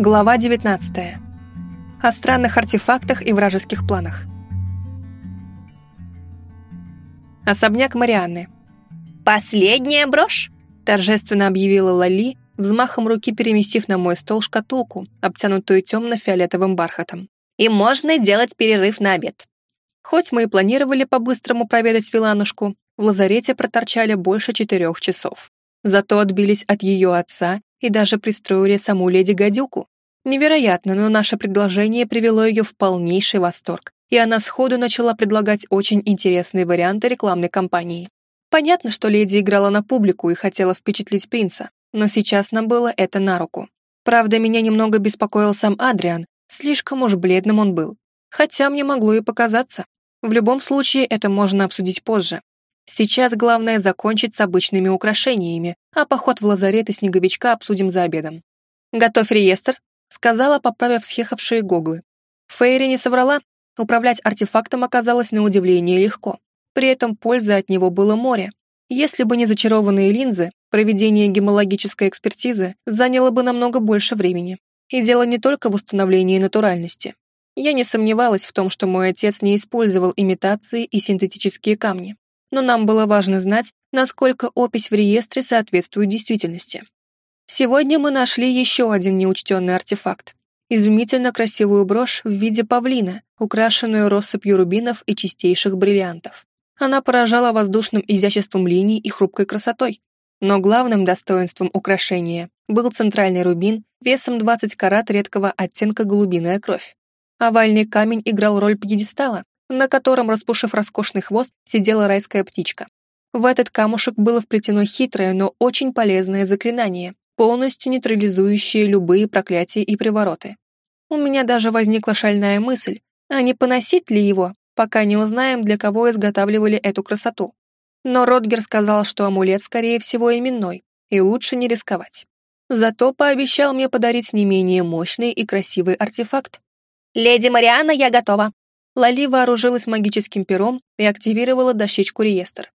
Глава 19. О странных артефактах и вражеских планах. Особняк Марианны. «Последняя брошь!» – торжественно объявила Лали, взмахом руки переместив на мой стол шкатулку, обтянутую темно-фиолетовым бархатом. «И можно делать перерыв на обед». Хоть мы и планировали по-быстрому проведать Виланушку, в лазарете проторчали больше четырех часов. Зато отбились от ее отца и даже пристроили саму леди Гадюку. Невероятно, но наше предложение привело ее в полнейший восторг, и она сходу начала предлагать очень интересные варианты рекламной кампании. Понятно, что леди играла на публику и хотела впечатлить принца, но сейчас нам было это на руку. Правда, меня немного беспокоил сам Адриан, слишком уж бледным он был. Хотя мне могло и показаться. В любом случае, это можно обсудить позже. Сейчас главное закончить с обычными украшениями, а поход в лазарет и снеговичка обсудим за обедом. «Готовь реестр», — сказала, поправив съехавшие гоглы. Фейри не соврала, управлять артефактом оказалось на удивление легко. При этом пользы от него было море. Если бы не зачарованные линзы, проведение гемологической экспертизы заняло бы намного больше времени. И дело не только в установлении натуральности. Я не сомневалась в том, что мой отец не использовал имитации и синтетические камни но нам было важно знать, насколько опись в реестре соответствует действительности. Сегодня мы нашли еще один неучтенный артефакт. Изумительно красивую брошь в виде павлина, украшенную россыпью рубинов и чистейших бриллиантов. Она поражала воздушным изяществом линий и хрупкой красотой. Но главным достоинством украшения был центральный рубин весом 20 карат редкого оттенка голубиная кровь. Овальный камень играл роль пьедестала, на котором, распушив роскошный хвост, сидела райская птичка. В этот камушек было вплетено хитрое, но очень полезное заклинание, полностью нейтрализующее любые проклятия и привороты. У меня даже возникла шальная мысль, а не поносить ли его, пока не узнаем, для кого изготавливали эту красоту. Но Ротгер сказал, что амулет, скорее всего, именной, и лучше не рисковать. Зато пообещал мне подарить не менее мощный и красивый артефакт. «Леди Марианна, я готова!» Лали вооружилась магическим пером и активировала дощечку реестр.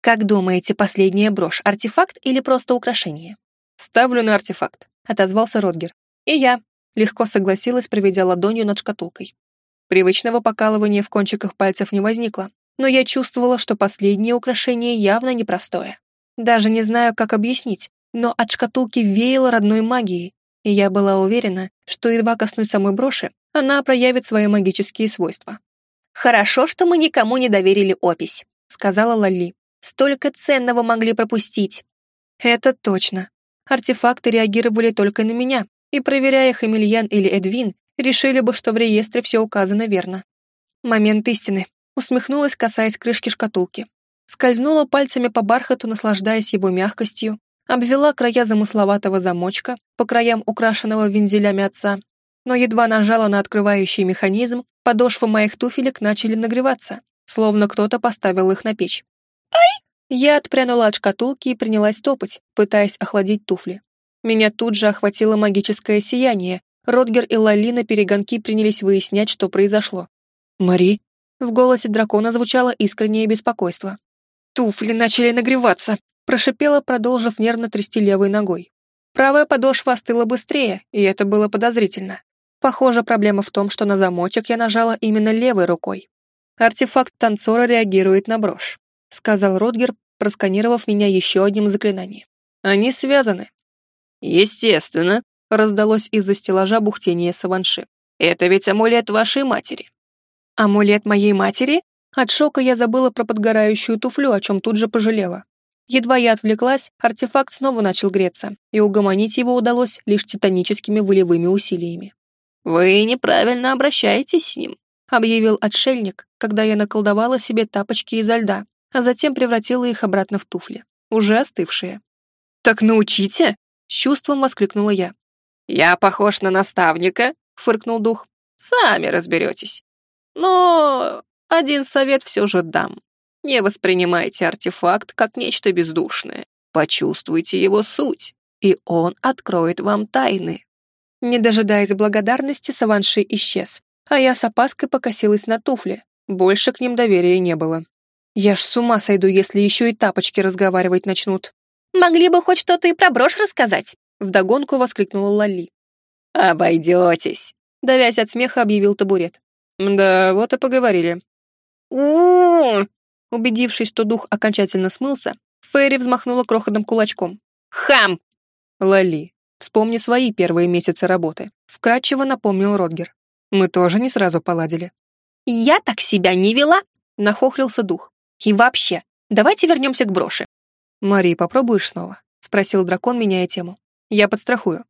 «Как думаете, последняя брошь — артефакт или просто украшение?» «Ставлю на артефакт», — отозвался Ротгер. «И я», — легко согласилась, проведя ладонью над шкатулкой. Привычного покалывания в кончиках пальцев не возникло, но я чувствовала, что последнее украшение явно непростое. Даже не знаю, как объяснить, но от шкатулки веяло родной магией, и я была уверена, что едва коснусь самой броши, она проявит свои магические свойства. «Хорошо, что мы никому не доверили опись», — сказала Лали. «Столько ценного могли пропустить». «Это точно. Артефакты реагировали только на меня, и, проверяя их Эмильян или Эдвин, решили бы, что в реестре все указано верно». Момент истины. Усмехнулась, касаясь крышки шкатулки. Скользнула пальцами по бархату, наслаждаясь его мягкостью, обвела края замысловатого замочка, по краям украшенного вензелями отца, но едва нажала на открывающий механизм, подошвы моих туфелек начали нагреваться, словно кто-то поставил их на печь. «Ай!» Я отпрянула от шкатулки и принялась топать, пытаясь охладить туфли. Меня тут же охватило магическое сияние. Ротгер и Лалина перегонки принялись выяснять, что произошло. «Мари?» В голосе дракона звучало искреннее беспокойство. «Туфли начали нагреваться», прошипела, продолжив нервно трясти левой ногой. Правая подошва остыла быстрее, и это было подозрительно. Похоже, проблема в том, что на замочек я нажала именно левой рукой. Артефакт танцора реагирует на брошь, сказал Ротгер, просканировав меня еще одним заклинанием. Они связаны. Естественно, раздалось из-за стеллажа бухтение Саванши. Это ведь амулет вашей матери. Амулет моей матери? От шока я забыла про подгорающую туфлю, о чем тут же пожалела. Едва я отвлеклась, артефакт снова начал греться, и угомонить его удалось лишь титаническими волевыми усилиями. «Вы неправильно обращаетесь с ним», — объявил отшельник, когда я наколдовала себе тапочки изо льда, а затем превратила их обратно в туфли, уже остывшие. «Так научите!» — с чувством воскликнула я. «Я похож на наставника», — фыркнул дух. «Сами разберетесь. Но один совет все же дам. Не воспринимайте артефакт как нечто бездушное. Почувствуйте его суть, и он откроет вам тайны. Не дожидаясь благодарности, Саванши исчез, а я с опаской покосилась на туфли. Больше к ним доверия не было. Я ж с ума сойду, если еще и тапочки разговаривать начнут. «Могли бы хоть что-то и про брошь рассказать», — вдогонку воскликнула Лали. «Обойдетесь», — давясь от смеха, объявил табурет. «Да, вот и поговорили». у Убедившись, что дух окончательно смылся, Фейри взмахнула крохотным кулачком. «Хам!» «Лали, вспомни свои первые месяцы работы», — вкратчиво напомнил Родгер. «Мы тоже не сразу поладили». «Я так себя не вела!» — нахохлился дух. «И вообще, давайте вернемся к броши». «Мари, попробуешь снова?» — спросил дракон, меняя тему. «Я подстрахую».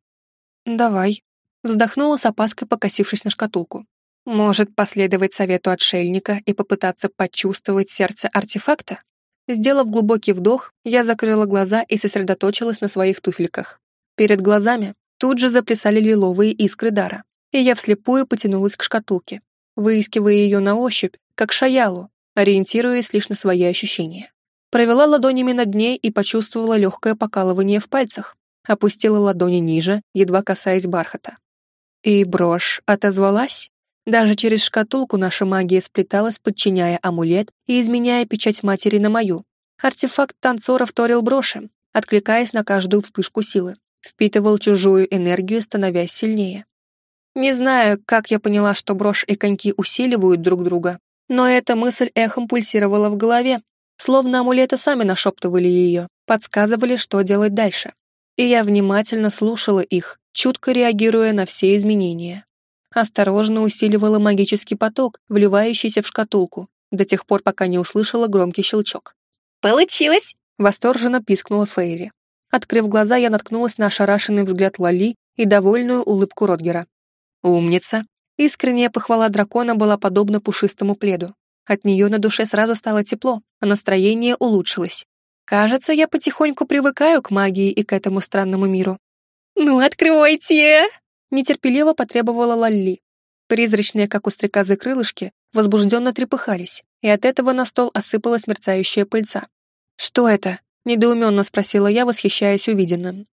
«Давай», — вздохнула с опаской, покосившись на шкатулку. «Может, последовать совету отшельника и попытаться почувствовать сердце артефакта?» Сделав глубокий вдох, я закрыла глаза и сосредоточилась на своих туфельках. Перед глазами тут же заплясали лиловые искры дара, и я вслепую потянулась к шкатулке, выискивая ее на ощупь, как шаялу, ориентируясь лишь на свои ощущения. Провела ладонями над ней и почувствовала легкое покалывание в пальцах, опустила ладони ниже, едва касаясь бархата. И брошь отозвалась. Даже через шкатулку наша магия сплеталась, подчиняя амулет и изменяя печать матери на мою. Артефакт танцора вторил броши, откликаясь на каждую вспышку силы, впитывал чужую энергию, становясь сильнее. Не знаю, как я поняла, что брошь и коньки усиливают друг друга, но эта мысль эхом пульсировала в голове, словно амулеты сами нашептывали ее, подсказывали, что делать дальше. И я внимательно слушала их, чутко реагируя на все изменения осторожно усиливала магический поток, вливающийся в шкатулку, до тех пор, пока не услышала громкий щелчок. «Получилось!» — восторженно пискнула Фейри. Открыв глаза, я наткнулась на ошарашенный взгляд Лали и довольную улыбку Родгера. «Умница!» Искренняя похвала дракона была подобна пушистому пледу. От нее на душе сразу стало тепло, а настроение улучшилось. Кажется, я потихоньку привыкаю к магии и к этому странному миру. «Ну, откройте!» нетерпеливо потребовала Лалли. Призрачные, как у стрекозы, крылышки возбужденно трепыхались, и от этого на стол осыпалась мерцающая пыльца. «Что это?» — недоуменно спросила я, восхищаясь увиденным.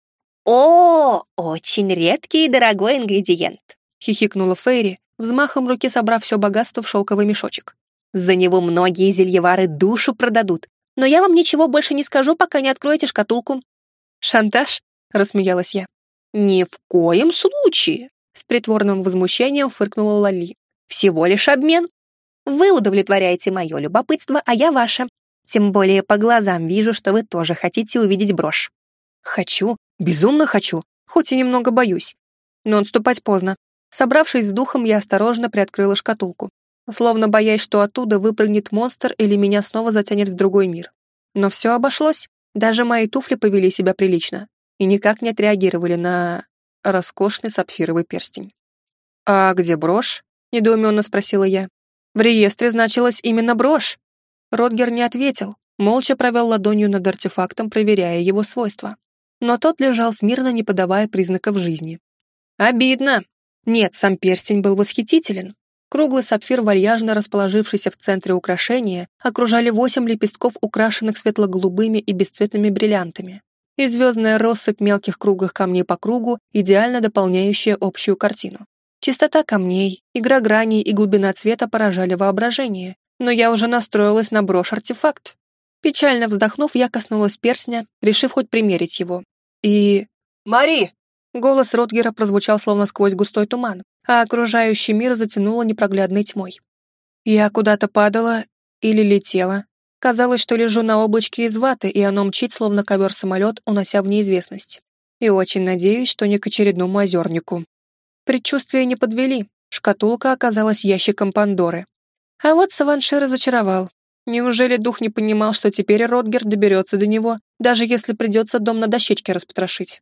«О, очень редкий и дорогой ингредиент!» — хихикнула Фейри, взмахом руки собрав все богатство в шелковый мешочек. «За него многие зельевары душу продадут, но я вам ничего больше не скажу, пока не откроете шкатулку». «Шантаж?» — рассмеялась я. «Ни в коем случае!» С притворным возмущением фыркнула Лали. «Всего лишь обмен. Вы удовлетворяете мое любопытство, а я ваше. Тем более по глазам вижу, что вы тоже хотите увидеть брошь». «Хочу, безумно хочу, хоть и немного боюсь. Но отступать поздно. Собравшись с духом, я осторожно приоткрыла шкатулку, словно боясь, что оттуда выпрыгнет монстр или меня снова затянет в другой мир. Но все обошлось. Даже мои туфли повели себя прилично и никак не отреагировали на роскошный сапфировый перстень. «А где брошь?» — недоуменно спросила я. «В реестре значилась именно брошь». Ротгер не ответил, молча провел ладонью над артефактом, проверяя его свойства. Но тот лежал смирно, не подавая признаков жизни. «Обидно!» Нет, сам перстень был восхитителен. Круглый сапфир, вальяжно расположившийся в центре украшения, окружали восемь лепестков, украшенных светло-голубыми и бесцветными бриллиантами и звездная россыпь мелких круглых камней по кругу, идеально дополняющая общую картину. Чистота камней, игра граней и глубина цвета поражали воображение, но я уже настроилась на брошь-артефакт. Печально вздохнув, я коснулась перстня, решив хоть примерить его. И... «Мари!» Голос Ротгера прозвучал словно сквозь густой туман, а окружающий мир затянуло непроглядной тьмой. Я куда-то падала или летела, Казалось, что лежу на облачке из ваты, и оно мчит, словно ковер-самолет, унося в неизвестность. И очень надеюсь, что не к очередному озернику. Предчувствия не подвели. Шкатулка оказалась ящиком Пандоры. А вот Саванши разочаровал. Неужели дух не понимал, что теперь Ротгер доберется до него, даже если придется дом на дощечке распотрошить?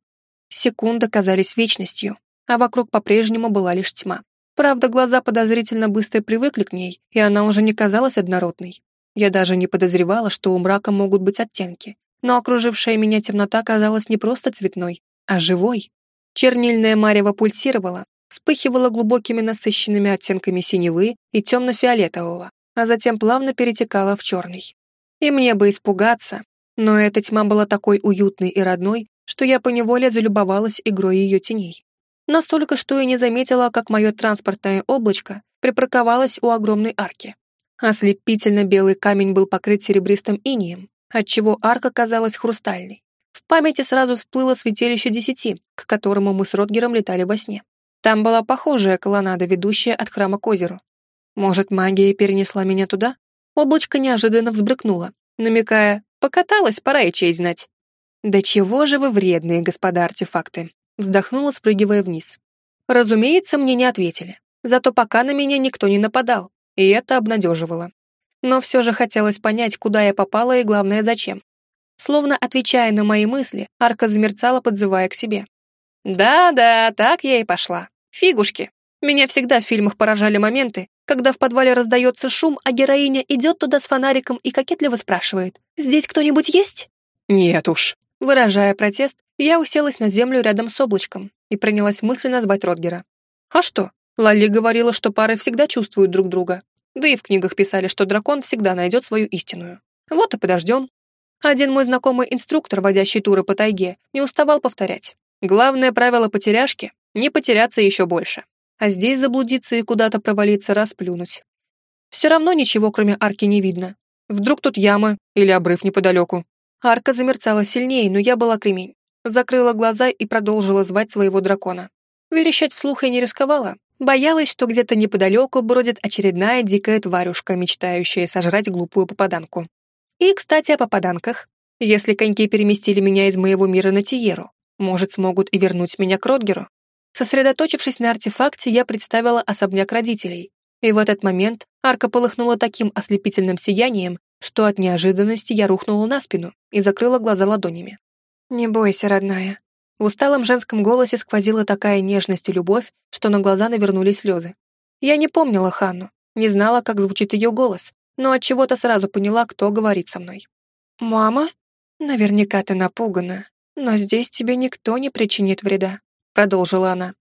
Секунды казались вечностью, а вокруг по-прежнему была лишь тьма. Правда, глаза подозрительно быстро привыкли к ней, и она уже не казалась однородной. Я даже не подозревала, что у мрака могут быть оттенки, но окружившая меня темнота казалась не просто цветной, а живой. Чернильная марево пульсировала, вспыхивала глубокими насыщенными оттенками синевы и темно-фиолетового, а затем плавно перетекала в черный. И мне бы испугаться, но эта тьма была такой уютной и родной, что я поневоле залюбовалась игрой ее теней. Настолько, что и не заметила, как мое транспортное облачко припарковалось у огромной арки. Ослепительно белый камень был покрыт серебристым инием, отчего арка казалась хрустальной. В памяти сразу всплыло святилище десяти, к которому мы с Ротгером летали во сне. Там была похожая колоннада, ведущая от храма к озеру. Может, магия перенесла меня туда? Облачко неожиданно взбрыкнуло, намекая «покаталась, пора и честь знать». «Да чего же вы вредные, господа артефакты?» вздохнула, спрыгивая вниз. Разумеется, мне не ответили. Зато пока на меня никто не нападал, и это обнадеживало. Но все же хотелось понять, куда я попала и, главное, зачем. Словно отвечая на мои мысли, арка замерцала, подзывая к себе. «Да-да, так я и пошла. Фигушки. Меня всегда в фильмах поражали моменты, когда в подвале раздается шум, а героиня идет туда с фонариком и кокетливо спрашивает «Здесь кто-нибудь есть?» «Нет уж». Выражая протест, я уселась на землю рядом с облачком и принялась мысленно звать Ротгера. А что? Лали говорила, что пары всегда чувствуют друг друга. Да и в книгах писали, что дракон всегда найдет свою истинную. Вот и подождем. Один мой знакомый инструктор, водящий туры по тайге, не уставал повторять. Главное правило потеряшки — не потеряться еще больше. А здесь заблудиться и куда-то провалиться, расплюнуть. Все равно ничего, кроме арки, не видно. Вдруг тут яма или обрыв неподалеку. Арка замерцала сильнее, но я была кремень. Закрыла глаза и продолжила звать своего дракона. Верещать вслух я не рисковала. Боялась, что где-то неподалеку бродит очередная дикая тварюшка, мечтающая сожрать глупую попаданку. И, кстати, о попаданках. Если коньки переместили меня из моего мира на Тиеру, может, смогут и вернуть меня к Родгеру? Сосредоточившись на артефакте, я представила особняк родителей. И в этот момент арка полыхнула таким ослепительным сиянием, что от неожиданности я рухнула на спину и закрыла глаза ладонями. «Не бойся, родная». В усталом женском голосе сквозила такая нежность и любовь, что на глаза навернулись слезы. Я не помнила Ханну, не знала, как звучит ее голос, но от чего то сразу поняла, кто говорит со мной. «Мама? Наверняка ты напугана, но здесь тебе никто не причинит вреда», — продолжила она.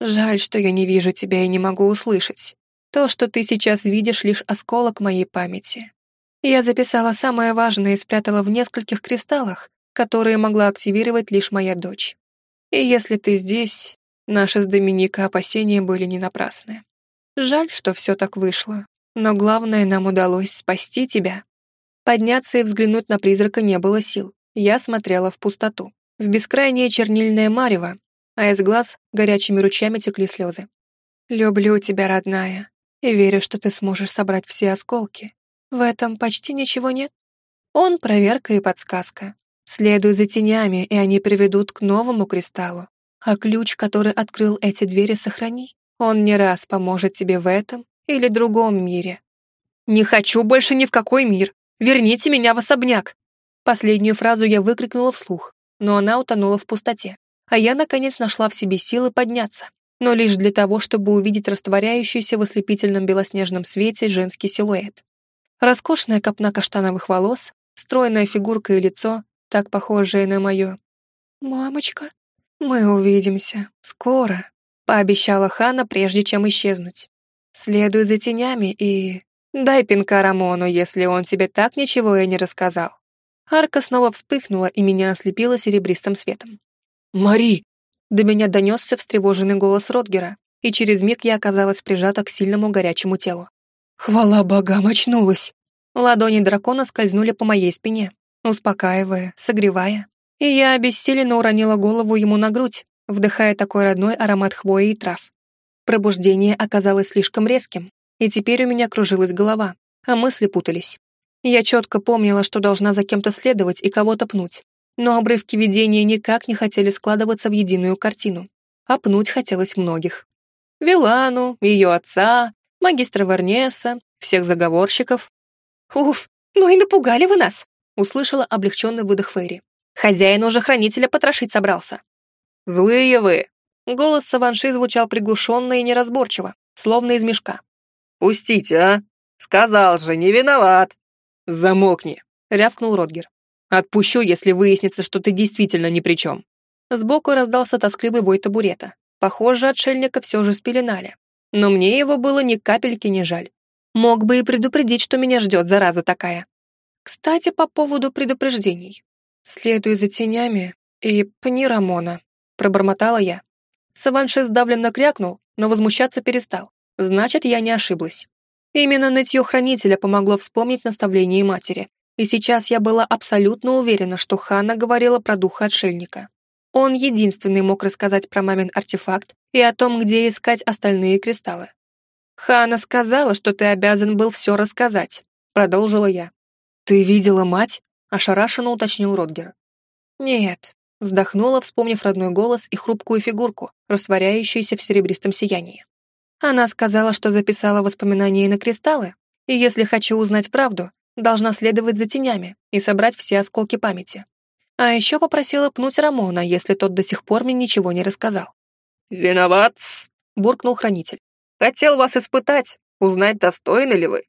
«Жаль, что я не вижу тебя и не могу услышать. То, что ты сейчас видишь, лишь осколок моей памяти. Я записала самое важное и спрятала в нескольких кристаллах, которые могла активировать лишь моя дочь. И если ты здесь, наши с Доминика опасения были не напрасны. Жаль, что все так вышло, но главное, нам удалось спасти тебя. Подняться и взглянуть на призрака не было сил. Я смотрела в пустоту, в бескрайнее чернильное марево, а из глаз горячими ручьями текли слезы. «Люблю тебя, родная, и верю, что ты сможешь собрать все осколки. В этом почти ничего нет. Он — проверка и подсказка. Следуй за тенями, и они приведут к новому кристаллу. А ключ, который открыл эти двери, сохрани. Он не раз поможет тебе в этом или другом мире. «Не хочу больше ни в какой мир! Верните меня в особняк!» Последнюю фразу я выкрикнула вслух, но она утонула в пустоте, а я, наконец, нашла в себе силы подняться, но лишь для того, чтобы увидеть растворяющийся в ослепительном белоснежном свете женский силуэт. Роскошная копна каштановых волос, стройная фигурка и лицо, так похожее на мое. «Мамочка, мы увидимся. Скоро», — пообещала Хана, прежде чем исчезнуть. «Следуй за тенями и...» «Дай пинка Рамону, если он тебе так ничего и не рассказал». Арка снова вспыхнула и меня ослепила серебристым светом. «Мари!» До меня донесся встревоженный голос Ротгера, и через миг я оказалась прижата к сильному горячему телу. «Хвала богам, очнулась!» Ладони дракона скользнули по моей спине, успокаивая, согревая, и я обессиленно уронила голову ему на грудь, вдыхая такой родной аромат хвои и трав. Пробуждение оказалось слишком резким, и теперь у меня кружилась голова, а мысли путались. Я четко помнила, что должна за кем-то следовать и кого-то пнуть, но обрывки видения никак не хотели складываться в единую картину, а пнуть хотелось многих. Вилану, ее отца, магистра Варнеса, всех заговорщиков. «Уф, ну и напугали вы нас!» услышала облегченный выдох Фейри. «Хозяин уже хранителя потрошить собрался». «Злые вы!» Голос Саванши звучал приглушенно и неразборчиво, словно из мешка. «Пустите, а! Сказал же, не виноват!» «Замолкни!» — рявкнул Родгер. «Отпущу, если выяснится, что ты действительно ни при чем». Сбоку раздался тоскливый бой табурета. Похоже, отшельника все же спеленали. Но мне его было ни капельки не жаль. Мог бы и предупредить, что меня ждет зараза такая. Кстати, по поводу предупреждений. Следуй за тенями и пни Рамона, пробормотала я. Саванши сдавленно крякнул, но возмущаться перестал. Значит, я не ошиблась. Именно нытье хранителя помогло вспомнить наставление матери, и сейчас я была абсолютно уверена, что Ханна говорила про духа отшельника. Он единственный мог рассказать про мамин артефакт и о том, где искать остальные кристаллы. «Хана сказала, что ты обязан был все рассказать», — продолжила я. «Ты видела мать?» — ошарашенно уточнил Родгер. «Нет», — вздохнула, вспомнив родной голос и хрупкую фигурку, растворяющуюся в серебристом сиянии. Она сказала, что записала воспоминания на кристаллы, и если хочу узнать правду, должна следовать за тенями и собрать все осколки памяти. А еще попросила пнуть Рамона, если тот до сих пор мне ничего не рассказал. «Виноват!» — буркнул хранитель. «Хотел вас испытать, узнать, достойны ли вы».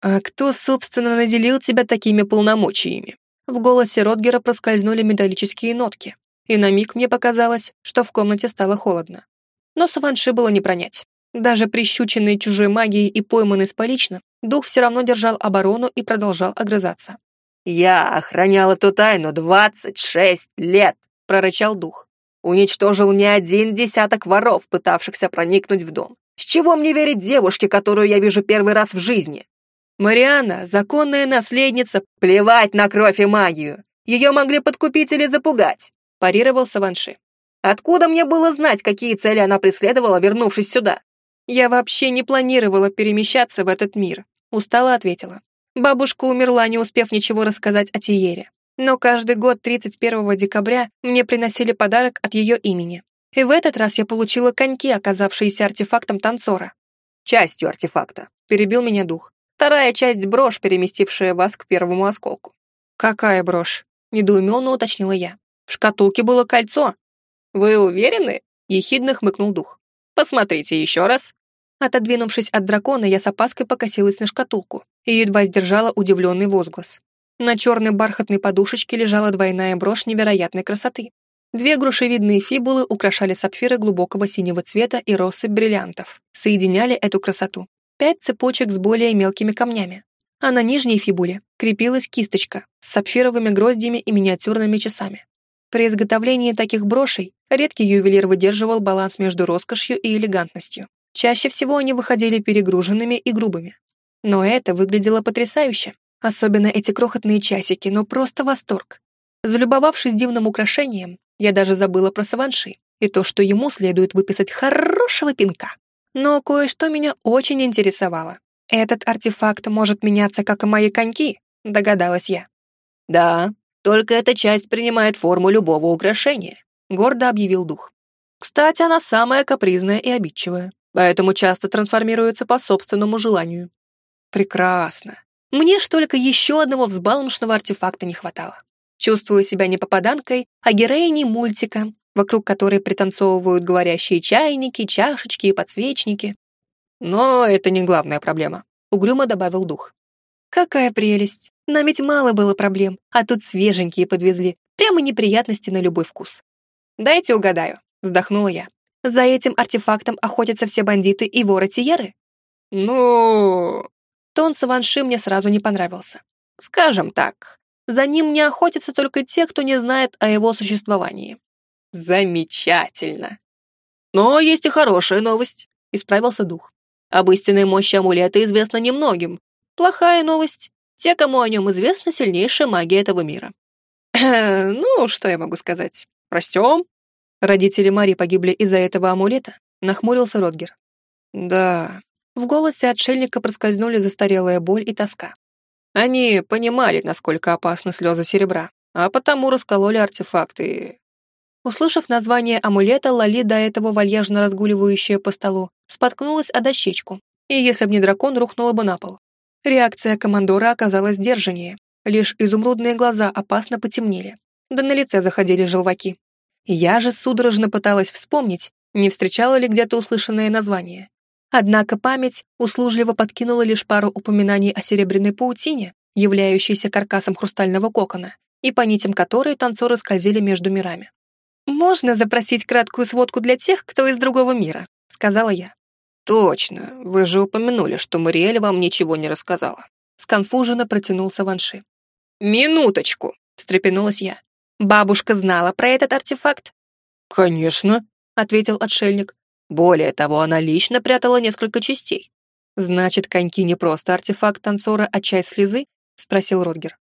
«А кто, собственно, наделил тебя такими полномочиями?» В голосе Ротгера проскользнули металлические нотки, и на миг мне показалось, что в комнате стало холодно. Но Саванши было не пронять. Даже прищученный чужой магией и пойманный с полично, дух все равно держал оборону и продолжал огрызаться. «Я охранял эту тайну двадцать шесть лет!» — прорычал дух. «Уничтожил не один десяток воров, пытавшихся проникнуть в дом. С чего мне верить девушке, которую я вижу первый раз в жизни?» «Марианна, законная наследница, плевать на кровь и магию! Ее могли подкупить или запугать!» — парировал Саванши. «Откуда мне было знать, какие цели она преследовала, вернувшись сюда?» «Я вообще не планировала перемещаться в этот мир», — устало ответила. Бабушка умерла, не успев ничего рассказать о Тиере. Но каждый год 31 декабря мне приносили подарок от ее имени. И в этот раз я получила коньки, оказавшиеся артефактом танцора. «Частью артефакта», — перебил меня дух. «Вторая часть — брошь, переместившая вас к первому осколку». «Какая брошь?» — недоуменно уточнила я. «В шкатулке было кольцо». «Вы уверены?» — ехидно хмыкнул дух. «Посмотрите еще раз». Отодвинувшись от дракона, я с опаской покосилась на шкатулку и едва сдержала удивленный возглас. На черной бархатной подушечке лежала двойная брошь невероятной красоты. Две грушевидные фибулы украшали сапфиры глубокого синего цвета и россыпь бриллиантов. Соединяли эту красоту. Пять цепочек с более мелкими камнями. А на нижней фибуле крепилась кисточка с сапфировыми гроздьями и миниатюрными часами. При изготовлении таких брошей редкий ювелир выдерживал баланс между роскошью и элегантностью. Чаще всего они выходили перегруженными и грубыми. Но это выглядело потрясающе. Особенно эти крохотные часики, но просто восторг. Залюбовавшись дивным украшением, я даже забыла про Саванши и то, что ему следует выписать хорошего пинка. Но кое-что меня очень интересовало. Этот артефакт может меняться, как и мои коньки, догадалась я. Да, только эта часть принимает форму любого украшения, гордо объявил дух. Кстати, она самая капризная и обидчивая поэтому часто трансформируется по собственному желанию. Прекрасно. Мне ж только еще одного взбалмошного артефакта не хватало. Чувствую себя не попаданкой, а героиней мультика, вокруг которой пританцовывают говорящие чайники, чашечки и подсвечники. Но это не главная проблема, угрюмо добавил дух. Какая прелесть! Нам ведь мало было проблем, а тут свеженькие подвезли. Прямо неприятности на любой вкус. Дайте угадаю, вздохнула я. За этим артефактом охотятся все бандиты и воры Тиеры? Ну... Тон Саванши мне сразу не понравился. Скажем так, за ним не охотятся только те, кто не знает о его существовании. Замечательно. Но есть и хорошая новость, исправился дух. Об истинной мощи амулета известно немногим. Плохая новость. Те, кому о нем известна сильнейшая магия этого мира. ну, что я могу сказать? Растем, Родители Мари погибли из-за этого амулета? Нахмурился Ротгер. Да. В голосе отшельника проскользнули застарелая боль и тоска. Они понимали, насколько опасны слезы серебра, а потому раскололи артефакты. Услышав название амулета, Лали, до этого вальяжно разгуливающая по столу, споткнулась о дощечку, и если бы не дракон, рухнула бы на пол. Реакция командора оказалась сдержаннее, лишь изумрудные глаза опасно потемнели, да на лице заходили желваки. Я же судорожно пыталась вспомнить, не встречала ли где-то услышанное название. Однако память услужливо подкинула лишь пару упоминаний о серебряной паутине, являющейся каркасом хрустального кокона, и по нитям которой танцоры скользили между мирами. «Можно запросить краткую сводку для тех, кто из другого мира», — сказала я. «Точно, вы же упомянули, что Мариэль вам ничего не рассказала». Сконфуженно протянулся Ванши. «Минуточку!» — встрепенулась я. Бабушка знала про этот артефакт? Конечно, ответил отшельник. Более того, она лично прятала несколько частей. Значит, коньки не просто артефакт танцора, а часть слезы? спросил Родгер.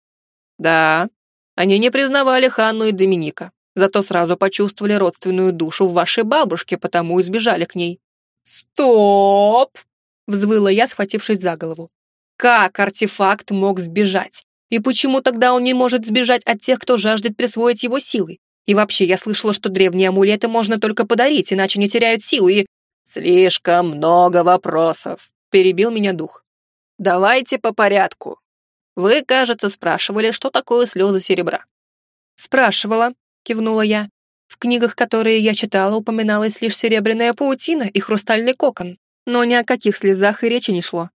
Да. Они не признавали Ханну и Доминика, Зато сразу почувствовали родственную душу в вашей бабушке, потому и сбежали к ней». «Стоп!» — взвыла я, схватившись за голову. «Как артефакт мог сбежать? И почему тогда он не может сбежать от тех, кто жаждет присвоить его силы? И вообще, я слышала, что древние амулеты можно только подарить, иначе не теряют силу и...» «Слишком много вопросов», — перебил меня дух. «Давайте по порядку. Вы, кажется, спрашивали, что такое слезы серебра». «Спрашивала», — кивнула я. «В книгах, которые я читала, упоминалась лишь серебряная паутина и хрустальный кокон, но ни о каких слезах и речи не шло».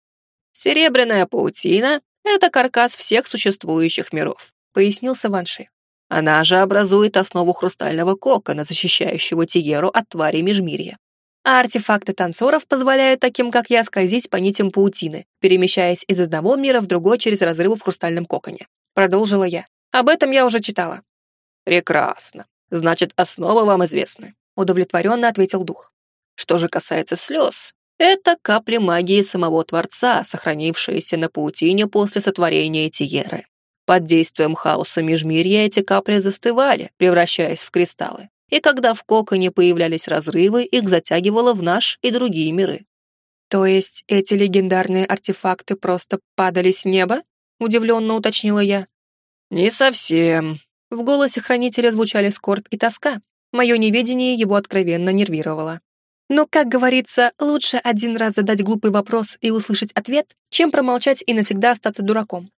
«Серебряная паутина — это каркас всех существующих миров», — пояснил Саванши. «Она же образует основу хрустального кокона, защищающего Тиеру от твари Межмирья а артефакты танцоров позволяют таким, как я, скользить по нитям паутины, перемещаясь из одного мира в другой через разрывы в хрустальном коконе. Продолжила я. Об этом я уже читала. Прекрасно. Значит, основа вам известны. Удовлетворенно ответил дух. Что же касается слез, это капли магии самого Творца, сохранившиеся на паутине после сотворения Тиеры. Под действием хаоса межмирья эти капли застывали, превращаясь в кристаллы и когда в коконе появлялись разрывы, их затягивало в наш и другие миры. То есть эти легендарные артефакты просто падали с неба? Удивленно уточнила я. Не совсем. В голосе хранителя звучали скорбь и тоска. Мое неведение его откровенно нервировало. Но, как говорится, лучше один раз задать глупый вопрос и услышать ответ, чем промолчать и навсегда остаться дураком.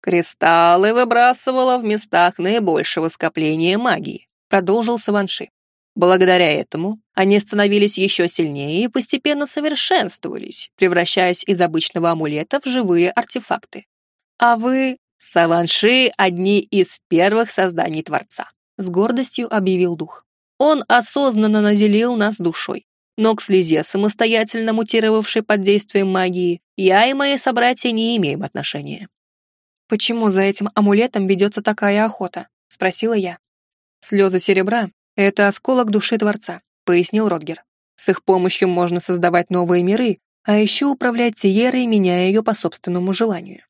Кристаллы выбрасывала в местах наибольшего скопления магии продолжил Саванши. Благодаря этому они становились еще сильнее и постепенно совершенствовались, превращаясь из обычного амулета в живые артефакты. А вы, Саванши, одни из первых созданий Творца, с гордостью объявил дух. Он осознанно наделил нас душой. Но к слезе, самостоятельно мутировавшей под действием магии, я и мои собратья не имеем отношения. «Почему за этим амулетом ведется такая охота?» — спросила я. «Слезы серебра — это осколок души Творца», — пояснил Ротгер. «С их помощью можно создавать новые миры, а еще управлять Тиерой, меняя ее по собственному желанию».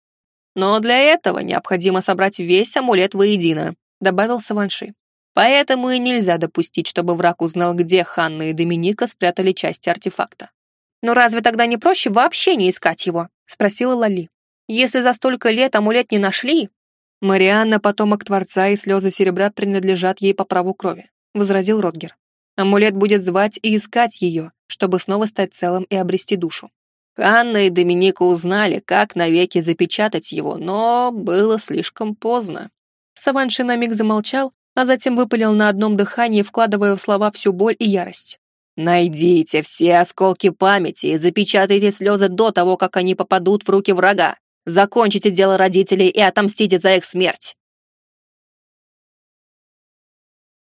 «Но для этого необходимо собрать весь амулет воедино», — добавил Саванши. «Поэтому и нельзя допустить, чтобы враг узнал, где Ханна и Доминика спрятали части артефакта». «Но разве тогда не проще вообще не искать его?» — спросила Лали. «Если за столько лет амулет не нашли, «Марианна — потомок Творца, и слезы серебра принадлежат ей по праву крови», — возразил Ротгер. «Амулет будет звать и искать ее, чтобы снова стать целым и обрести душу». Анна и Доминика узнали, как навеки запечатать его, но было слишком поздно. Саванши на миг замолчал, а затем выпалил на одном дыхании, вкладывая в слова всю боль и ярость. «Найдите все осколки памяти и запечатайте слезы до того, как они попадут в руки врага. Закончите дело родителей и отомстите за их смерть.